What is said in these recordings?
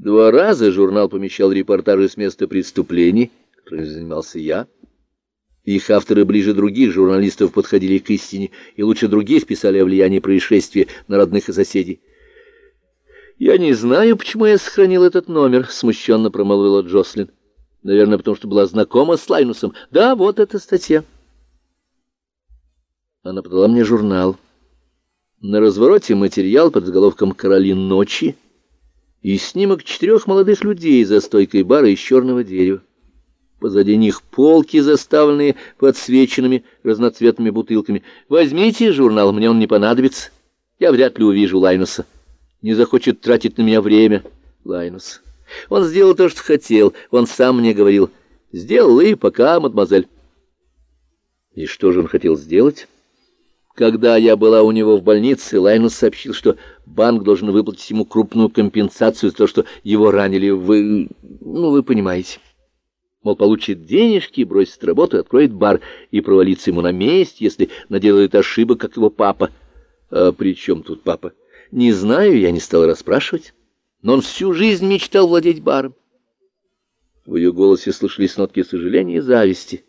Два раза журнал помещал репортажи с места преступлений, которыми занимался я. Их авторы ближе других журналистов подходили к истине и лучше других писали о влиянии происшествия на родных и соседей. «Я не знаю, почему я сохранил этот номер», — смущенно промолвила Джослин. «Наверное, потому что была знакома с Лайнусом. Да, вот эта статья». Она подала мне журнал. На развороте материал под заголовком «Короли ночи» и снимок четырех молодых людей за стойкой бара из черного дерева. Позади них полки, заставленные подсвеченными разноцветными бутылками. «Возьмите журнал, мне он не понадобится. Я вряд ли увижу Лайнуса. Не захочет тратить на меня время». Лайнус. Он сделал то, что хотел. Он сам мне говорил. «Сделал и пока, мадемуазель». И что же он хотел сделать? Когда я была у него в больнице, Лайнус сообщил, что банк должен выплатить ему крупную компенсацию за то, что его ранили. Вы... ну, вы понимаете. Мол, получит денежки, бросит работу, откроет бар и провалится ему на месте, если наделает ошибок, как его папа. А при чем тут папа? Не знаю, я не стала расспрашивать. Но он всю жизнь мечтал владеть баром. В ее голосе слышались нотки сожаления и зависти.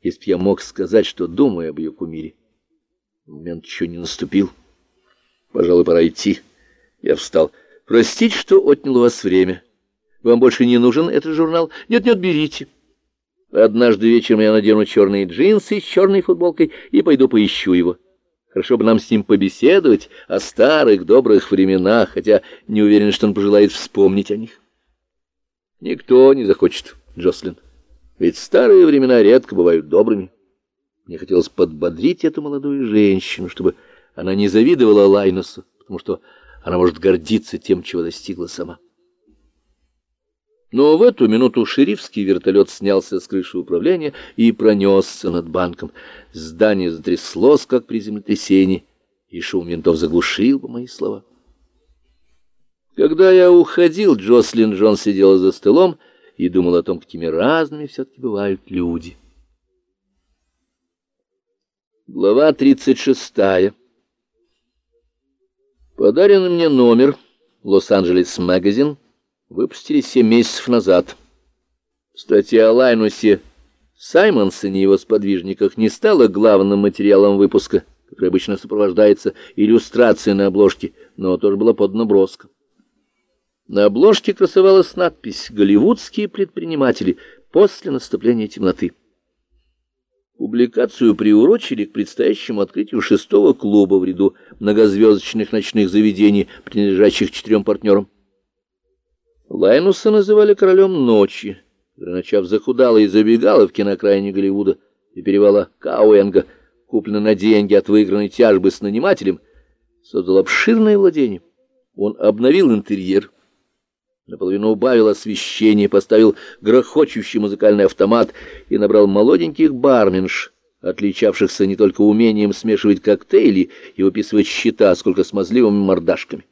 Если б я мог сказать, что думаю об ее кумире. Момент еще не наступил. Пожалуй, пора идти. Я встал. Простите, что отнял у вас время. Вам больше не нужен этот журнал? Нет-нет, берите. Однажды вечером я надену черные джинсы с черной футболкой и пойду поищу его. Хорошо бы нам с ним побеседовать о старых добрых временах, хотя не уверен, что он пожелает вспомнить о них. Никто не захочет, Джослин. Ведь старые времена редко бывают добрыми. Мне хотелось подбодрить эту молодую женщину, чтобы она не завидовала Лайнусу, потому что она может гордиться тем, чего достигла сама. Но в эту минуту шерифский вертолет снялся с крыши управления и пронесся над банком. Здание затряслось, как при землетрясении, и шум ментов заглушил бы мои слова. Когда я уходил, Джослин Джон сидела за столом и думал о том, какими разными все-таки бывают люди. Глава 36. Подаренный мне номер «Лос-Анджелес Магазин» выпустили семь месяцев назад. Статья о Лайнусе Саймонсоне и его сподвижниках не стала главным материалом выпуска, который обычно сопровождается иллюстрацией на обложке, но тоже была подана броско. На обложке красовалась надпись «Голливудские предприниматели после наступления темноты». Публикацию приурочили к предстоящему открытию шестого клуба в ряду многозвездочных ночных заведений, принадлежащих четырем партнерам. Лайнуса называли королем ночи, начав и забегаловки на окраине Голливуда и перевала Кауэнга, купленный на деньги от выигранной тяжбы с нанимателем, создал обширное владение. Он обновил интерьер, наполовину убавил освещение, поставил грохочущий музыкальный автомат и набрал молоденьких барменш, отличавшихся не только умением смешивать коктейли и выписывать счета, сколько смазливыми мордашками.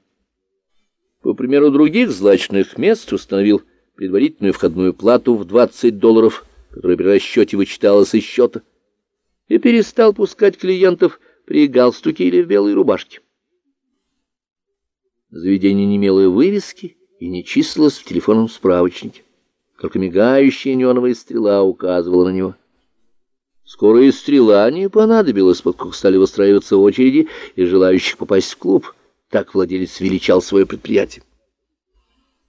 По примеру других злачных мест установил предварительную входную плату в 20 долларов, которая при расчете вычиталась из счета, и перестал пускать клиентов при галстуке или в белой рубашке. Заведение не имело вывески, и не числилось в телефонном справочнике. Только мигающая неоновая стрела указывала на него. Скоро и стрела не понадобилась, поскольку стали выстраиваться очереди и желающих попасть в клуб. Так владелец величал свое предприятие.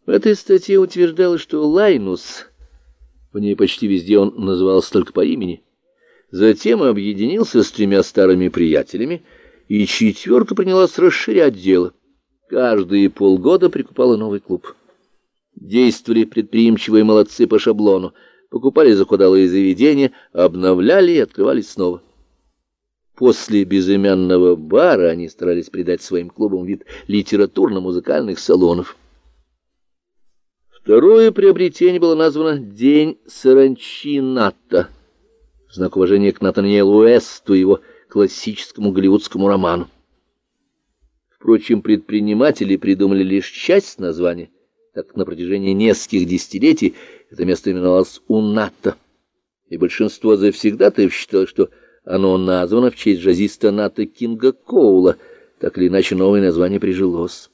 В этой статье утверждалось, что Лайнус, в ней почти везде он назывался только по имени, затем объединился с тремя старыми приятелями, и четверка принялась расширять дело. Каждые полгода прикупала новый клуб. Действовали предприимчивые молодцы по шаблону, покупали захудалые заведения, обновляли и открывали снова. После безымянного бара они старались придать своим клубам вид литературно-музыкальных салонов. Второе приобретение было названо «День саранчи Ната», в знак уважения к Натаниэлу Уэсту, его классическому голливудскому роману. Впрочем, предприниматели придумали лишь часть названия, так как на протяжении нескольких десятилетий это место именовалось Уната, и большинство завсегдатаев считало, что оно названо в честь джазиста Ната Кинга Коула, так или иначе новое название прижилось.